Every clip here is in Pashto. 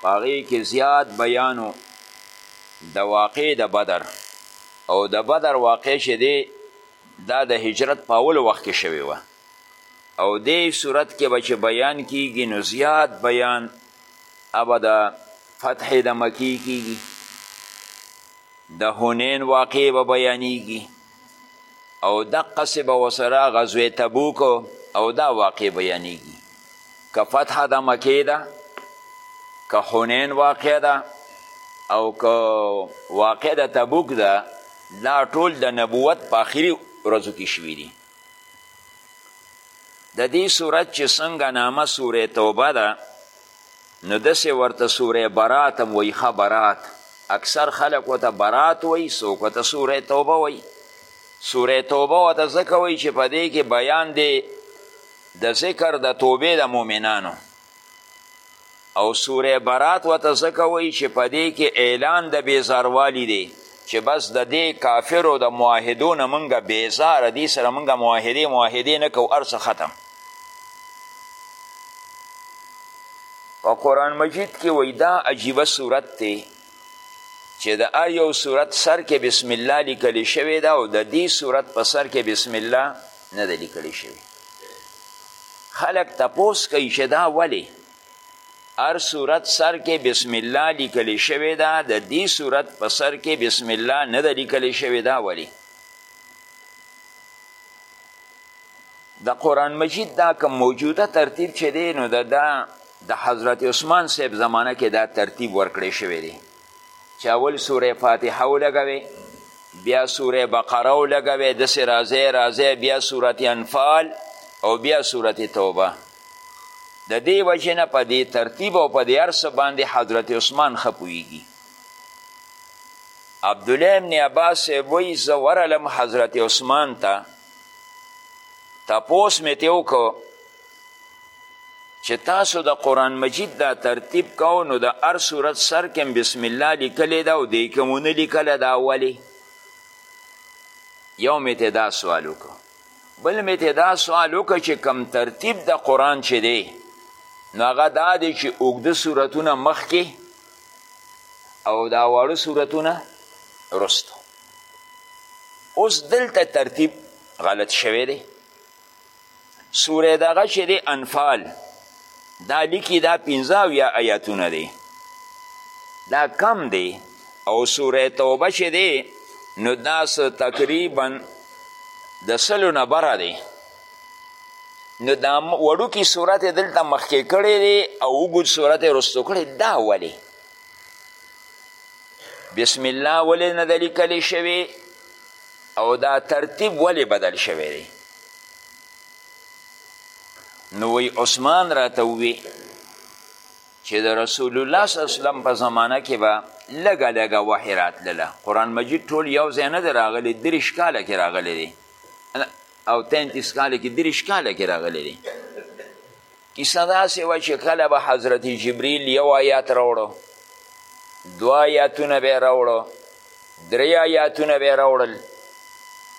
په هغې کې زیات بیان و د واقع د بدر او د بدر واقع چې دی دا د هجرت په اولو وخت کې شوې وه او دې صورت کې به چې بیان کیږي نو زیات بیان ابه د فتح د مکی کیږي د هنین واقع به بیانیږي او دقسې به ورسره غزوه تبوک او دا واقع بیانیږي که فتح د مکې ده که حنین واقع ده او که واقع د تبوک ده دا ټول د نبوت په آخري ورځو کې شوي دي د دې صورت چې څنګه نامه سوره توبه ده نو دسې ورته سوره برات هم وایي ښه برات اکثر خلک ورته برات وایي څوک ورته سوره توبه وایي سوره توبه ورته ځکه وایي چې په دې کې بیان دی د ذکر د توبې د مؤمنانو او سوره برات ورته ځکه وایي چې په دې کې اعلان د بېزاروالي دی چې بس د دې کافرو د معاهدو نه مونږ بیزاره دي سره مونږ معاهدې معاهدې نه کوو هر څه ختم په قرآن مجید کې وایي دا عجیبه صورت دی چې د هر یو صورت سر کې بسم الله لیکل شوی ده او د دې صورت په سر کې بسم الله نه ده لیکل شوی خلک تپوس کوي چې دا ولې هر صورت سر کې بسم الله لیکل شوی دا د دې صورت په سر کې بسم الله نه ده لیکل شوی دا ولی د قرآن مجید دا که موجوده ترتیب چې دی نو د دا د حضرت عثمان صاحب زمانه کې دا ترتیب ورکړی شوی دی چې اول سوره فاتحه ولګوې بیا سوره بقره ولګوې داسې راځی راځی بیا سورت انفال او بیا سورت توبه د دې وجې نه په دې ترتیب او په دې هر څه باندې حضرت عثمان ښه پوهېږي عبدالله ابن عباس صاحب وایي زه ورغلم حضرت عثمان ته تپوس مې ترې وکړو چې تاسو د قرآن مجید دا ترتیب کو نو د هر صورت سر کې بسم الله لیکلې ده او دې کې مو نه لیکله دا ولې یو مې ته دا سوال وکړو بل مې ته دا سوال وکړو چې کم ترتیب د قرآن چې دی نو هغه دا دی چې اوږده صورتونه مخکې او دا واړه صورتونه رستو اوس دلته ترتیب غلط شوی دی سوره دغه چې دی انفال دا لیکي دا پنځه اویا ایاتونه دی دا کم دی او سوره توبه چې دی نو دا تقریبا د سلو نه بره دی نو دا وړوکي صورت دلته مخکې کړی دی او اوږد صورت یې رستو کړی دا ولې بسم الله ولې نه ده لیکلې شوې او دا ترتیب ولی بدل شوی دی نو وی عثمان راته وی چې د رسول الله صلی الله علیه وسلم په زمانه کې به لګه لګه وحی راتلله قرآن مجید ټول یو ځای نه دی راغلی دریش کاله کې راغلی دی او تینتیس کاله کې دریش کاله کې راغلی دی کیسه داسې وه چې کله به حضرت جبریل یو آیات راوړو دوه آیاتونه به یې راوړو درې آیاتونه به یې راوړل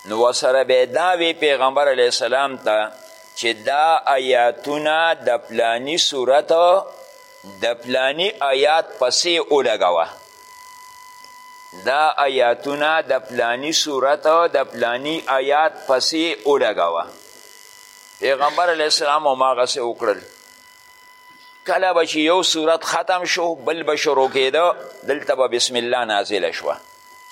نو ورسره به یې دا وی پیغمبر علیه السلام ته چې دا آیاتونه د پلانی صورت د پلانی آیات پسې ولګوه دا آیاتونه د پلانی صورت د پلانی آیات پسې ولګوه پیغمبر علیه السلام هم هغسې وکړل کله به چې یو صورت ختم شو بل به شروع کېده دلته به بسم الله نازله شوه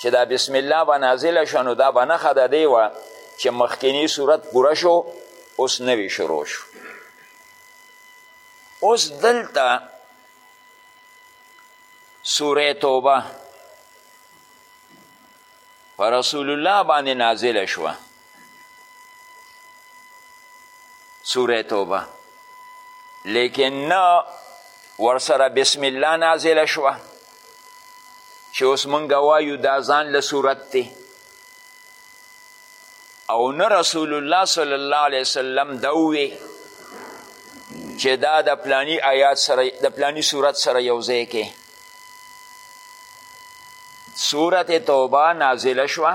چې دا بسم الله به نازله شوه نو دا به نښه د دې وه چې مخکینی صورت پوره شو اوس نوی شروع شو اوس دلته سوره توبه پر رسول الله باندې نازله شوه سوره توبه لیکن نه ورسره بسم الله نازله شوه چې اوس مونږ وایو دا ځان له صورت دی او نه رسول الله صلی الله علیه وسلم دا ووی چې دا د پلانی آیات سره د پلانی صورت سره یو ځای کې صورت توبه نازله شوه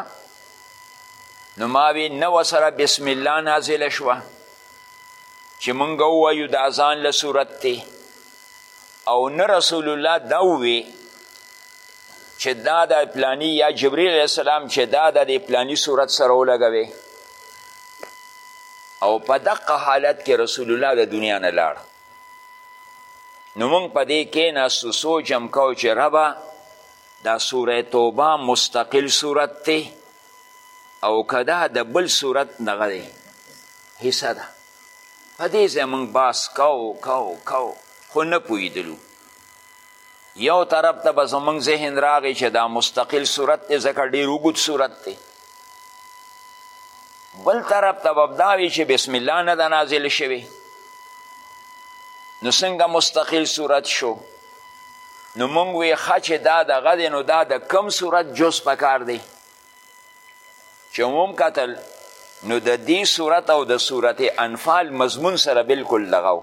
نو ما وی نه وسره بسم الله نازله شوه چې مونږ ووایو د اذان له صورت دی او نه رسول الله دا ووی چې دا د پلانی یا جبریل علیه السلام چې دا د دې پلانی صورت سره ولګوي او په دقه حالت کې رسول الله د دنیا نه لاړ نو مونږ په دې کېناستو سوچ هم کو چې ربه دا سوره توبه مستقل صورت ته او کدا د بل صورت دغه دی حصه ده په دې ځای موږ باس کو کو کو خو نه پوهېدلو یو طرف ته به زموږ ذهن راغی چې دا مستقل صورت دی ځکه ډېر اوږد صورت دی بل طرف ته به دا وي چې بسم الله نه ده نازل شوې نو څنګه مستقل صورت شو نو مونږ وی ښه چې دا دغه دی نو دا د کم صورت جز پکار دی چې موم کتل نو د دې صورت او د صورت انفال مضمون سره بلکل دغه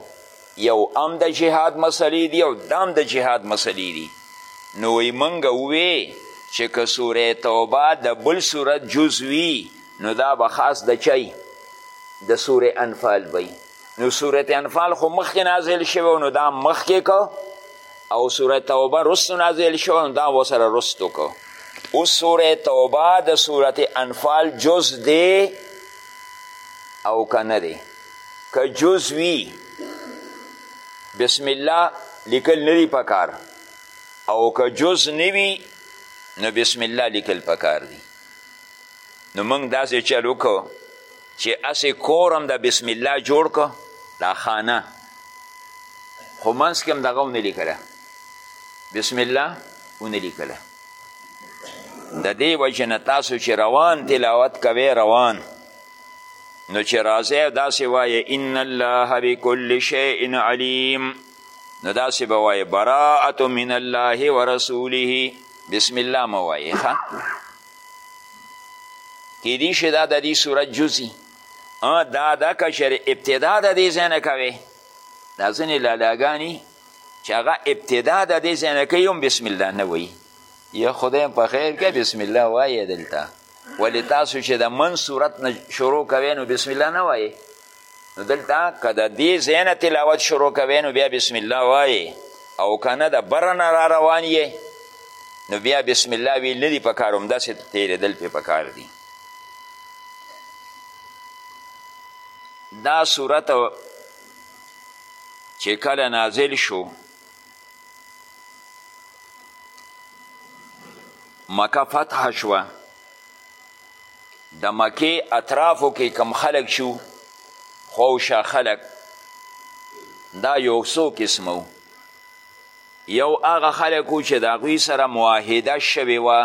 یو هم د جهاد مسلې دي او دا هم د جهاد مسلې دي نو وی منګه ووی چې که سوره توبه د بل صورت جز وي نو دا به خاص د چای د سوره انفال وي نو سوره انفال خو مخکې نازل شوی نو دا مخکې کو او سوره توبه رستو نازل شوی نو دا وسره رستو کو اوس سوره توبه د سوره انفال جز دی او که نه دی که جز وي بسم الله لیکل نه دي پکار او که جز نه وي نو بسم الله لیکل پکار دي نو موږ داسې چل وکړو چې هسې کور هم د بسم الله جوړ کړو دا خانه خو منځ کې هم دغه ونه لیکله بسم الله ونه لیکله د دې وجه نه تاسو چې روان تلاوت کوئ روان نو چې راځی داسې وایه ان الله بكل شیء علیم نو داسې به وایه براءة من الله ورسوله بسم الله مه وایې ښه کیدی شي دا د دې صورت جزي دا دا که چېرې ابتدا د دې ځای نه کوې دا ځینې لالاګانې چې هغه ابتدا د دې ځای نه کوي هم بسم الله نه وایي یا خدای په خیر که بسم الله وایې دلته ولی تاسو چې د من صورت نه شروع کوئ نو بسم الله نه وایې نو دلته که د دې ځای نه تلاوت شروع کوئ نو بیا بسم الله وایې او که نه د بره نه را روان یې نو بیا بسم الله ویل نه دي په کار همداسې تېرېدل پې په کار دي دا صورت چې کله نازل شو مکه فتح شوه د مکې اطرافو کې کم خلک شو خوشا خلک دا یو څو قسمه وو یو هغه خلک وو چې د هغوی سره معاهده شوې وه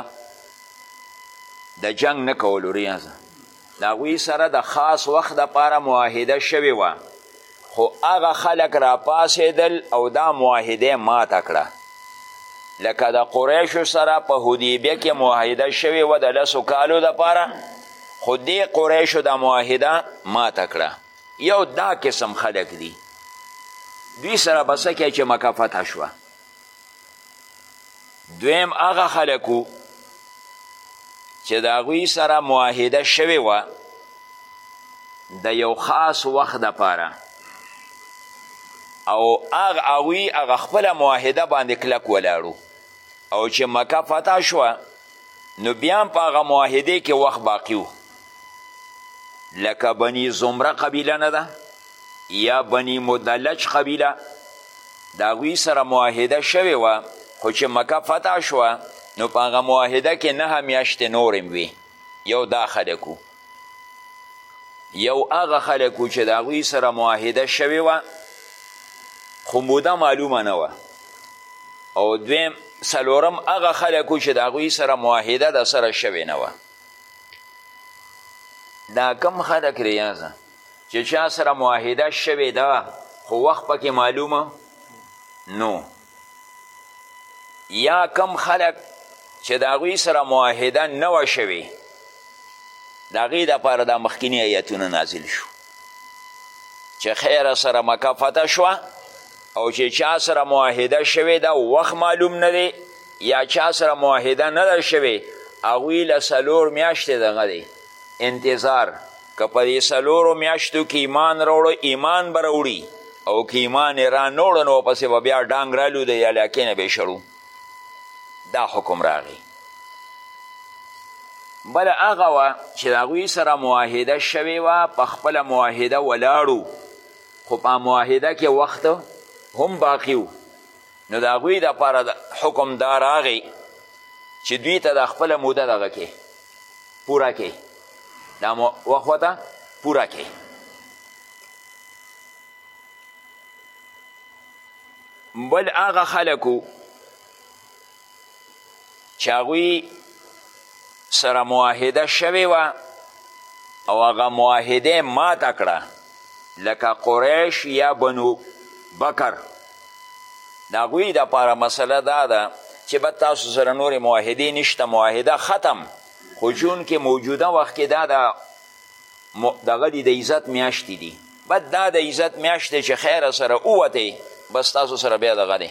د جنګ نه کولو ریاضه د هغوی سره د خاص وخت لپاره معاهده شوې وه خو هغه خلک راپاڅېدل او دا معاهده ماته کړه لکه د قریشو سره په حدیبیه کې معاهده شوې وه د لسو کالو دپاره خو دې قریشو دا معاهده ماته کړه یو دا قسم خلک دي دوی سره به څه چې مکه فتح شوه دویم هغه خلک وو چې د هغوی سره معاهده شوې وه د یو خاص وخت دپاره او هغه هغوی هغه خپله معاهده باندې کلک ولاړو او چې مکه فتح شوه نو بیا هم په هغه معاهدې کې وخت باقي لکه بني زمره قبیله نه ده یا بنی مدلج قبیله د هغوی سره معاهده شوې وه خو چې مکه فتح شوه نو په هغه معاهده کې نهه میاشتې نورې هم وي یو دا خلک یو هغه خلک چې د هغوی سره معاهده شوې وه خو موده معلومه نه وه او دویم څلورم هغه خلک چې د هغوی سره معاهده د سره شوې نه وه دا کم خلک ریاضه چې چا سره معاهده شوې ده خو وخت پکې معلومه نو یا کم خلک چې د هغوی سره معاهده نه وه شوې د هغې دپاره دا مخکیني ایتونه نازل شو چې خیره سره مکه فتح شوه او چې چا سره معاهده شوې ده وخت معلوم نه دی یا چا سره معاهده نه ده شوې هغوی له څلور میاشتې دغه دی انتظار که په دې څلورو میاشتو کې ایمان راوړو ایمان به راوړي او که ایمان یې را نه وړو نو پسې به بیا ډانګ رالو د علاقې نه به شړو دا حکم راغی بله هغه وه چې د هغوی سره معاهده شوې وه په خپله معاهده ولاړو خو په معاهده کې وخت هم باقي و نو د هغوی دپاره د حکم دا راغی چې دوی ته دا خپله موده دغه کې پوره کې دا وخت ورته پوره کې بل هغه خلکو چې هغوی سره معاهده شوې وه او هغه معاهده ماته کړه لکه قریش یا بنو بکر د هغوی دپاره مسله دا ده چې به تاسو سره نورې معاهدې نشته معاهده ختم خو جون کې موجوده وخت کې دا د دغه دی د عزت میاشتې دي بد دا د عزت میاشت چې خیر سره اووته بس تاسو سره بیا دغه دی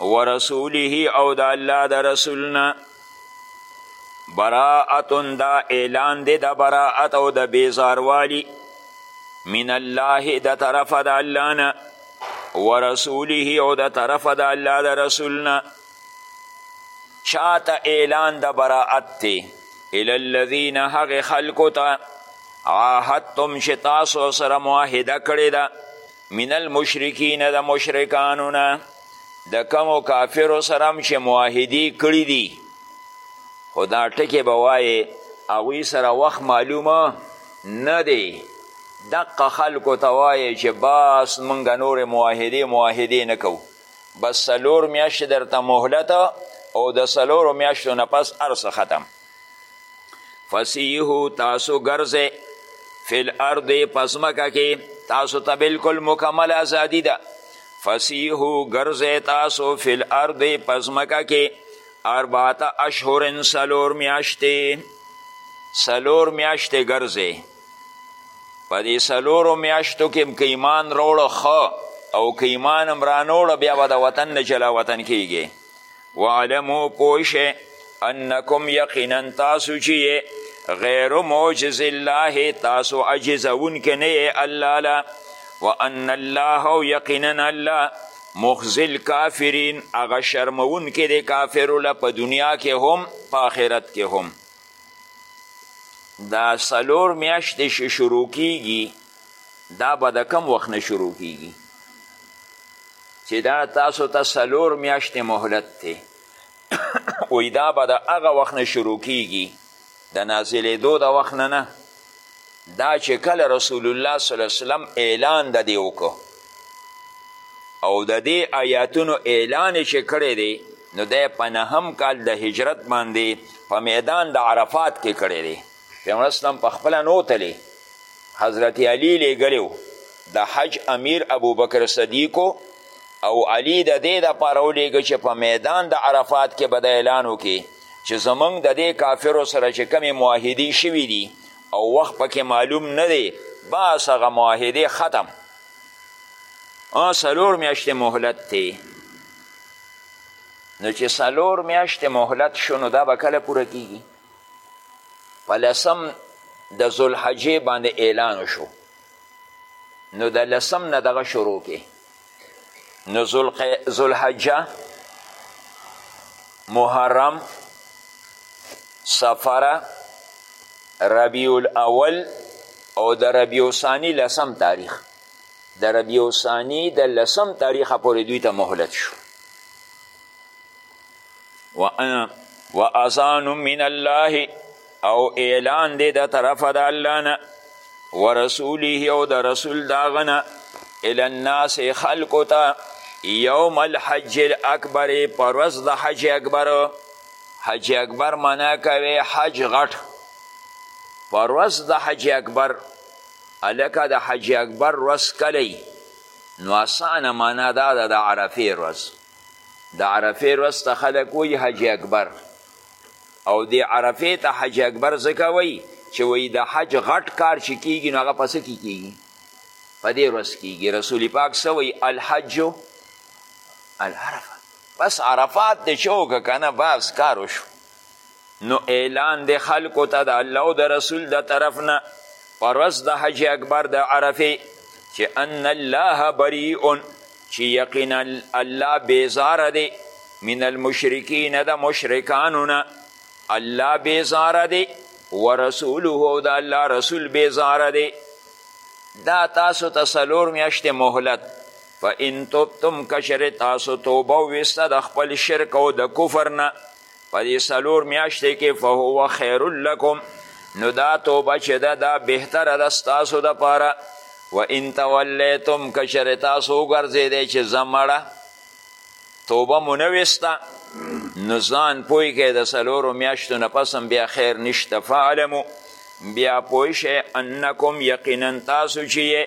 ورسوله او د الله د رسولنا براءتن دا اعلان دی د براءت او د بیزاروالی من الله د طرف د الله نه ورسوله او د طرف د الله د رسول نه چاته اعلان د براءت دی الی الذین هغه خلکو ته عاهدتم چې تاسو سره معاهده کړې ده من المشرکین د مشرکانو نه د کمو کافرو سره هم چې معاهدې کړي دي خو دا ټکې به وایې هغوی سره وخت معلومه نه دی دقه خلکو ته وایې چې بس موږ نورې معاهدې معاهدې نه کوو بس څلور میاشتې درته مهلت او د څلورو میاشتو نه پس هر ختم فسیحو تاسو ګرځئ فی الارض په ځمکه کې تاسو ته بلکل مکمل ازادي ده فسیحو ګرځئ تاسو فی الارض په ځمکه کې اربعته اشهر څلور میاشتې څلور میاشتې ګرځئ په دې څلورو میاشتو کې که ایمان راوړه ښه او که ایمان هم رانوړه بیا به د وطن نه جلا وطن کیږي وعلمو پوشه انکم یقینا تاسو چی غیر معجز الله تاسو عجزون کنه الله لا وان الله یقینا الله مخزل کافرین اغه شرمون کې د کافرو له په دنیا کې هم په آخرت کې هم دا سلور میاشتې شروع کیږي دا به د کم وخت نه شروع کیږي چې دا تاسو ته څلور میاشتې مهلت دی وی دا به د هغه وخت نه شروع کیږي د نازلېدو د وخت نه نه دا چې کله رسول الله صلی الله علیه وسلم اعلان د دې وکړو او د دې آیاتونو اعلان چې کړی دی نو دی په نهم کال د هجرت باندې په میدان د عرفات کې کړی دی پیغمبر اسلام په خپله نو تللی حضرت علی لیږلی و د حج امیر ابوبکر صدیقو او علی د دې دپاره ولیږه چې په میدان د عرفات کې به د اعلان وکړي چې زمونږ د دې کافرو سره چې کمې معاهدې شوي دي او وخت پکې معلوم نه دی بس هغه معاهدې ختم څلور میاشتې مهلت دی نو چې څلور میاشتې مهلت شو نو دا به کله پوره کیږي په لسم د ذوالحجې باندې اعلان شو نو د لسم نه دغه شروع کې نو ذوالحجه محرم سفره ربیع الاول او د ربیع ثانی لسم تاریخ د ربیع ثانی د لسم تاریخ پورې دوی ته مهلت شو و و اذان من الله او اعلان دی د طرف د الله نه ورسوله او د رسول داغنه الی الناس خلق ته یوم الحج الاکبر پروز د حج اکبر حج اکبر منا کوي حج غټ پروز د حج اکبر الکه د حج اکبر روز کلی نو اسانه معنا دا ده د عرفې روز د عرفې ورځ ته خلک وایي حج اکبر او د عرفې ته حج اکبر ځکه وایي چې وایي د حج غټ کار چې کیږي نو هغه په څه کې کیږي په دې ورځ کیږي رسول پاک څه وایي الحج العرفه بس عرفات دې چې وکړه که نه بس کار وشو نو اعلان دی خلکو ته د الله او د رسول د طرف نه پر ورځ د حج اکبر د عرفې چې ان الله بریئون چې یقینا الله بیزاره دی من المشرکین د مشرکانو نه الله بیزاره دی ورسوله او د الله رسول بیزاره دی دا تاسو ته څلور میاشتې مهلت فان تبتم کشر تاسو توبه وسته د خپل شرک او د کفر نه په دې څلور میاشتې کې فهو خیر لکم نو دا توبه چې ده دا بهتره ده ستاسو دپاره و ان تولیتم که چېرې تاسو وګرځېدی چې زه مړه توبه مو نه ویسته نو ځان پوه کړئ د څلورو میاشتو نه پس هم بیا خیر نشته فعلمو بیا پوه شئ انکم یقینا تاسو چې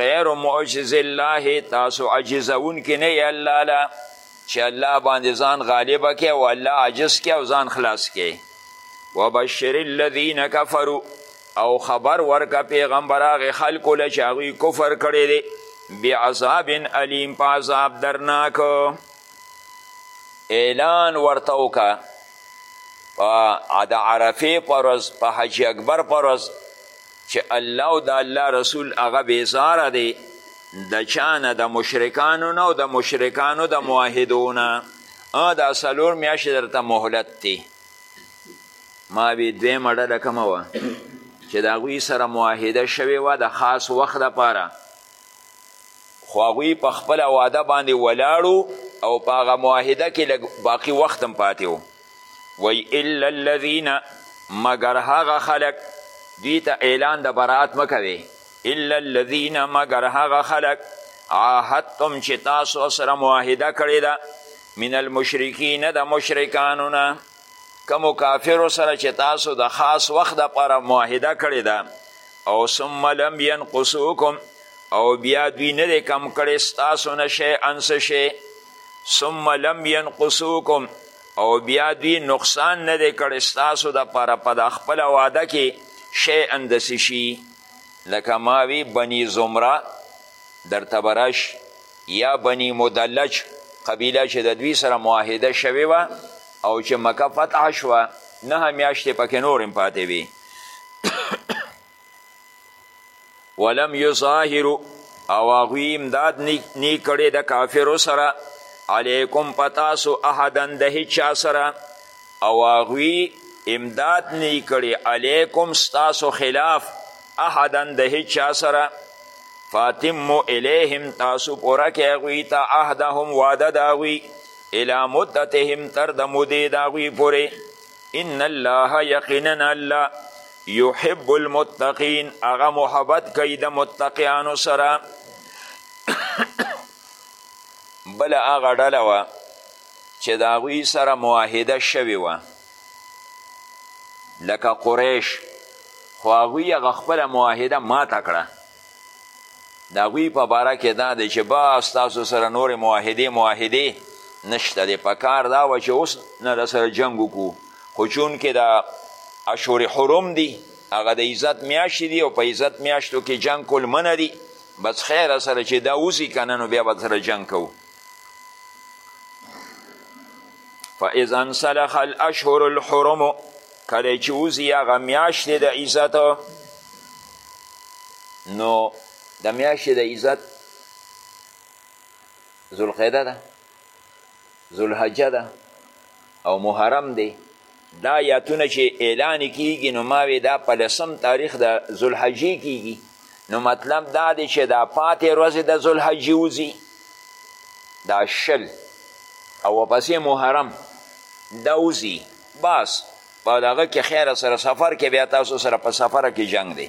غیر معجز الله تاسو عجزون کې نه الله لا چې الله باندې ځان غالب کې او الله عجز کې او ځان خلاص کې وبشر الذین کفروا او خبر ورکه پیغمبر هغه خلکو له چې هغوی کفر کړی دی بعذاب علیم په عذاب درناک اعلان ورته وکړه د عرفې پر ورځ په حاجي اکبر پر ورځ چې الله او د الله رسول هغه بیزاره دی د چا نه د مشرکانو نه او د مشرکانو د معاهدو نه دا څلور میاشتې درته مهلت دی ما وی دویمه ډله کومه وه چې د هغوی سره معاهده شوې وه د خاص وخت لپاره خو هغوی په خپل واده باندې ولاړو او په هغه معاهده کې لږ باقي وخت هم پاتې و وایي الا الذین مګر هغه خلک دوی ته اعلان د برات مه کوې الا الذین مګر هغه خلک عاهدتم چې تاسو سره معاهده کړې ده من المشرکین د مشرکانو نه کمو کافرو سره چې تاسو د خاص وخت دپاره معاهده کړې ده او ثم لم ینقصوکم او بیا دوی نه دی کم کړی ستاسو نه شی انس شی ثم لم ینقصوکم او بیا دوی نقصان نه دی کړی ستاسو دپاره په د خپله واده کې شی ان دسې شي لکه ما وی بني زمره درته به راشي یا بنی مدلج قبیله چې د دوی سره معاهده شوې وه او چې مکه فتح شوه نهه میاشتې پکې نور هم پاتې وي ولم یظاهرو او هغوی امداد نی کړی د کافرو سره علیکم په تاسو احدا د هیچا سره او هغوی امداد نی کړی علیکم ستاسو خلاف احدا د هیچا سره فاتمو الیهم تاسو پوره کې هغوی ته عهدهم وعده د هغوی الی مدتهم تر د مودې د هغوی پورې ان الله یقینا الله یحب المتقین هغه محبت کوي د متقیانو سره بله هغه ډله وه چې د هغوی سره معاهده شوې وه لکه قریش خو هغوی هغه خپله معاهده ماته کړه د هغوی په باره کې دا دی چې با ستاسو سره نورې معاهدې معاهدې نشته دی په کار دا وه چې اوس نه د سره جنګ وکړو خو چونکې د اشور حرم دی هغه د عزت میاشتې دي او په عزت میاشتو کې جنګ کول منه دي بس خیره سره چې دا وځي که نه نو بیا به سره جنګ کوو فاذا انسلخ الاشهر الحرم کله چې وځي هغه میاشتې د عزت نو د میاشتې د عزت ذوالقعده ده ذوالحجه ده او محرم دی دا یاتونه چې اعلان کیږي نو ما وی دا په لسم تاریخ د ذوالحجې کیږي نو مطلب دا دی چې دا پاتې ورځې د ذوالحجې وځي دا شل او پسې محرم دا وځي بس په دغه کې خیر سره سفر کې بیا تاسو سره په سفر کې جنگ دی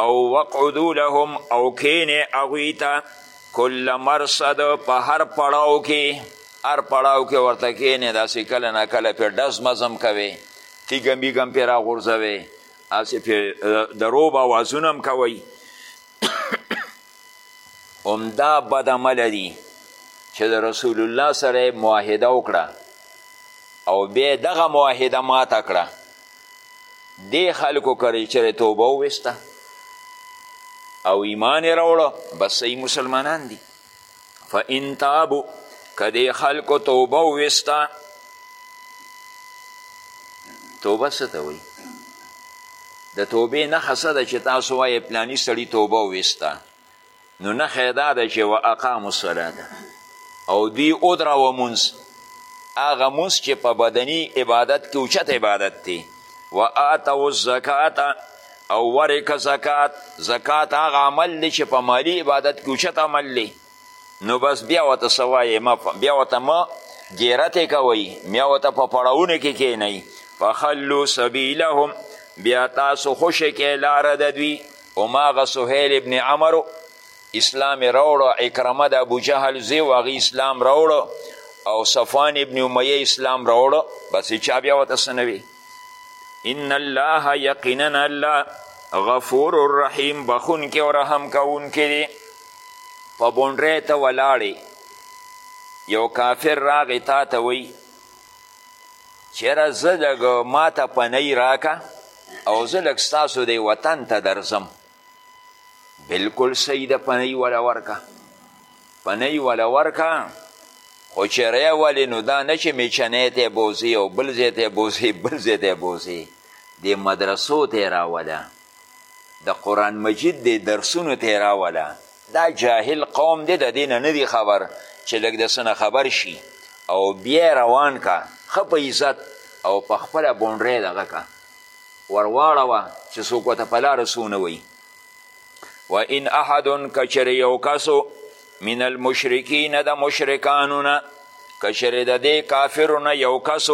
او وقعدو لهم او کینې هغوی ته کل مرصد په هر پړاو کې هر پړاو کې ورته کینې داسې کله نه کله پې ډز مزم کوې تیږه میږه هم پې راغورځوې هسې پې د روب اوازونه هم کوئ همدا بد عمله دي چې د رسول الله سره معاهده وکړه او بیا دغه معاهده ماته کړه دې خلکو کړی چې توبه وویسته او ایمان یې راوړه بس صحیح مسلمانان دي فان تابو که دې خلکو توبه وویسته توبه څه ته وایي د توبې نښه څه ده چې تاسو وایې پلاني سړي توبه وویسته نو نښه دا ده چې و اقامو الصلات او دوی ودروه مونځ هغه مونځ چې په بدني عبادت کې اوچت عبادت دی و آتو الزکات او ورک زکات زکات هغه عمل دی چې په مالی عبادت کې اوچت عمل دی نو بس بیا ورته څه وایې بیا ورته مه ګیرتې کوئ بیا ورته په پړاونه کې کښېنئ فخلو سبیلهم بیا تاسو خوشې کې لاره د دوی هماغه سهیل ابن عمرو اسلام یې راوړو اکرمه د ابو جهل زی و هغه اسلام راوړو او صفوان ابن امیه اسلام راوړو بس چا بیا ورته څه نه وي ان الله یقینا الله غفور الرحیم بخونکی او رحم کوونکی دی په بونډرۍ ته ولاړې یو کافر راغې تا ته وی چېره زه لږ ما ته پنۍ راکه او زه لږ ستاسو دی وطن ته درځم بلکل صحیح ده پنۍ وله ورکه پنۍ وله ورکه خو چې ری ولې نو دا نه چې میچنی ته بوځې او بل ځای ته بوځې بل ځای ته بوځې دې مدرسو ته یې راوله د قرآن مجید دی درسونو ته راوله دا جاهل قوم دی د دې نه نه دی خبر چې لږ د څه نه خبر شي او بیا روان که ښه په عزت او په خپله بونډری دغه که ورواړوه چې څوک ورته په لاره څه ونه وایي و ان احد که چېرې یو کس من المشرکین د مشرکانو نه که چېرې د دې کافرو نه یو کس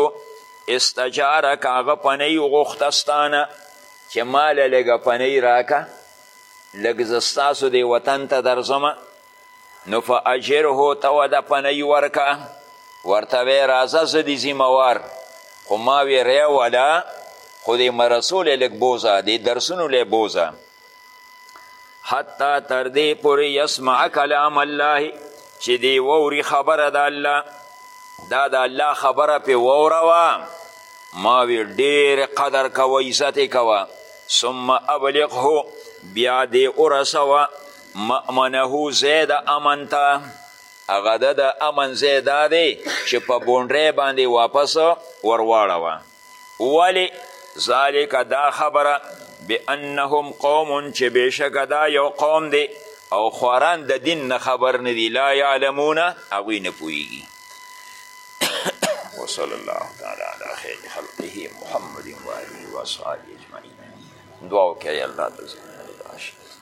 استجاره که هغه پنۍ وغوښته ستانه چې ماله لږه پنۍ راکه لږ زه ستاسو دې وطن ته درځم نو فاجره ته وده پنۍ ورکه ورته وی راځه زه دې ذمهوار خو ما وی ریوله خو دې مرسو له لږ بوځه دې درسونو له بوځه حتی تر دې پورې یسمع کلام الله چې دی ووري خبره د الله دا د الله خبره پې ووروه ما وی ډېر قدر کوه عزت یې کوه ثم ابلغه بیا دې ورسوه مأمنه ځای د امن ته هغه د امن ځای دا دی چې په بونډرۍ باندې واپس ورواړوه ولی ذالک دا خبره بانهم قوم چې بشک دا یو قوم دی او خوران د دین نه خبر نه دی لا یعلمون هغوی نه پوهیږي وصلی الله تعالی علی خیر خلقه محمد و آله و اصحابه اجمعین دعا وکړئ الله ته زموږ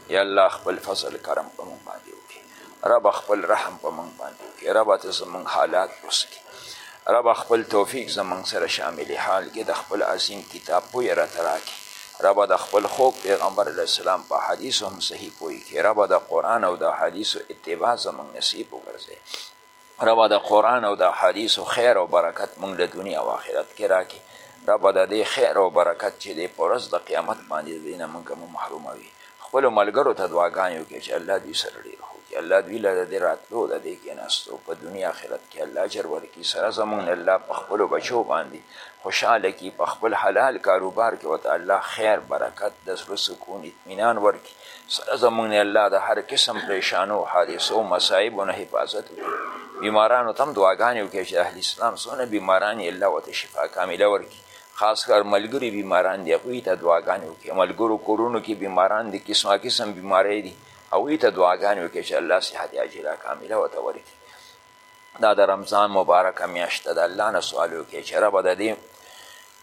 یا الله خپل فضل کرم په موږ باندې وکړي ربه خپل رحم په موږ باندې وکړي ربه ته زموږ حالات پوس کړي ربه خپل توفیق زموږ سره شامل حال کې د خپل عظیم کتاب پوی راته راکړي ربه د خپل خوږ پیغمبر علیه السلام په حدیثو هم صحیح پوی کړي ربه د قرآن او د حدیثو اتباع زموږ نصیب وګرځي ربه د قرآن او د حدیثو خیر او برکت مونږ له دنیا او آخرت کې راکې ربه د دې خیر او برکت چې دی په ورځ د قیامت باندې دی نه مونږ مو محروموي خپلو ملګرو ته دعاګانې وکړي چې الله دوی سره ډېر ښه وکړي الله دوی له د دې راتلو د دې کېناستو په دنیا آخرت کې الله اجر ورکړي سره زمونږ نه الله په خپلو بچو باندې خوشحاله کړي په خپل حلال کاروبار کې ورته الله خیر برکت د زړه سکون اطمینان ورکړي سره زمونږ نه الله د هر قسم پریشانو حادثو مصائبو نه حفاظت وکړي بیمارانو ته هم دعاګانې وکړي چې اهل اسلام څونه بیماران یې الله ورته شفا کامله ورکړي خاص کر ملګري بیماران دي هغوی ته دعاګانې وکړي ملګرو کورونو کې بیماران دي قسمه قسم بیمارۍ دي هغوی ته دعاګانې وکړي چې الله صحت عاجله کامله ورته ورکړي دا د رمضان مبارکه میاشت ده د الله نه سوال وکړئ چې ربه د دې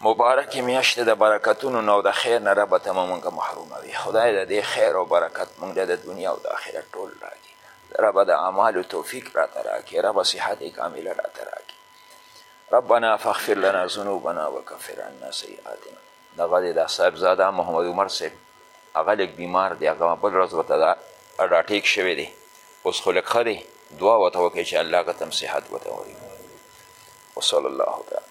مبارکې میاشتې د برکتونو نه او د خیر نه ربه ته مه مونږ محروموې خدای د دې خیر او برکت مونږ له د دنیا او د آخرت ټول راکړي ربه د اعمالو توفیق راته راکړي ربه صحت کامله راته راکړي ربنا فاغفر لنا ذنوبنا وکفر عنا سیئاتنا دغه د صاحبزاده محمد عمر صاحب هغه لږ بیمار دی هغه بل ورځ ورته دا اډاټیک شوی دی اوس خو لږ ښه دی دعا ورته وکړئ چې الله که تم صحت ورته ورکړي وصلی الله تعالی